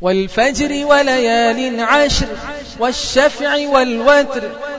والفجر وليال عشر والشفع والوتر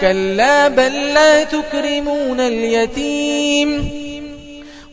كلا بل لا تكرمون اليتيم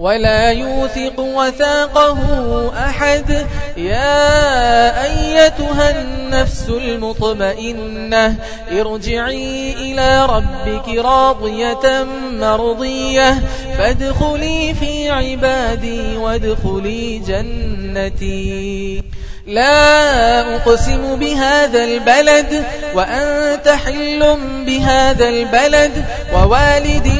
ولا يوثق وثاقه أحد. يا أيتها النفس المطمئنة ارجعي إلى ربك راضية مرضية. فادخلي في عبادي وادخلي جنتي. لا أقسم بهذا البلد وأنت حل بهذا البلد. ووالد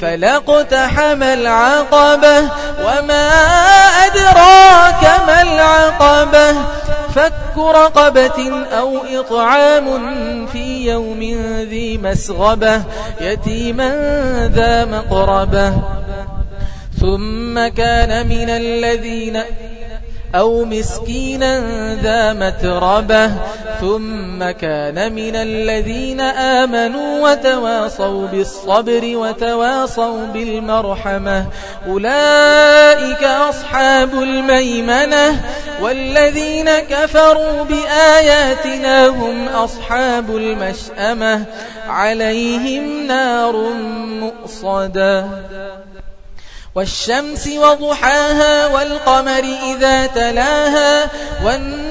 فلقتحم العقبة وما أدراك ما العقبة فك رقبة أو إطعام في يوم ذي مسغبة يتيما ذا مقربة ثم كان من الذين أو مسكينا ذا متربة ثم كان من الذين آمنوا وتواصوا بالصبر وتواصوا بالمرحمة. أولئك أصحاب الميمنة والذين كفروا بآياتنا هم أصحاب المشأمة. عليهم نار مؤصدة. والشمس وضحاها والقمر إذا تلاها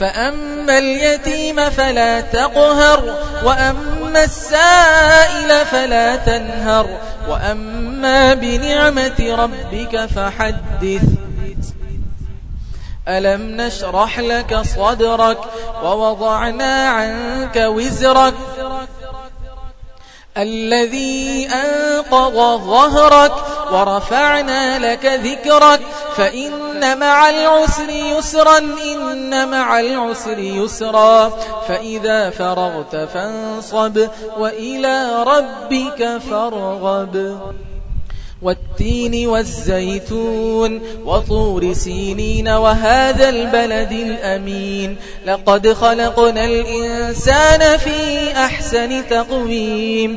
فأما اليتيم فلا تقهر وأما السائل فلا تنهر وأما بنعمة ربك فحدث. ألم نشرح لك صدرك ووضعنا عنك وزرك؟ الذي أنقض ظهرك ورفعنا لك ذكرك فإن مع العسر يسرا إن مع العسر يسرا. فإذا فرغت فانصب وإلى ربك فارغب. والتين والزيتون وطور سينين وهذا البلد الأمين. لقد خلقنا الإنسان في أحسن تقويم.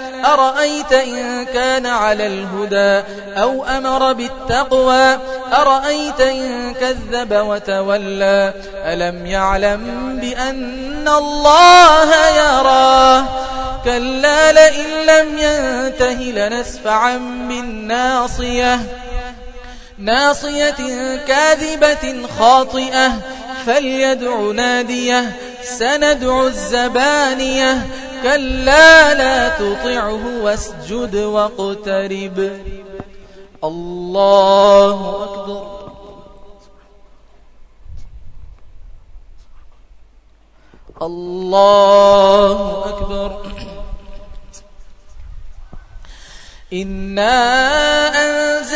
أرأيت إن كان على الهدى أو أمر بالتقوى؟ أرأيت إن كذب وتولى؟ ألم يعلم بأن الله يراه؟ كلا لئن لم ينته لنسفعا بالناصية. ناصية كاذبة خاطئة. فليدع ناديه. سندع الزبانية. كلا لا تطعه واسجد واقترب. الله أكبر. الله أكبر. إنا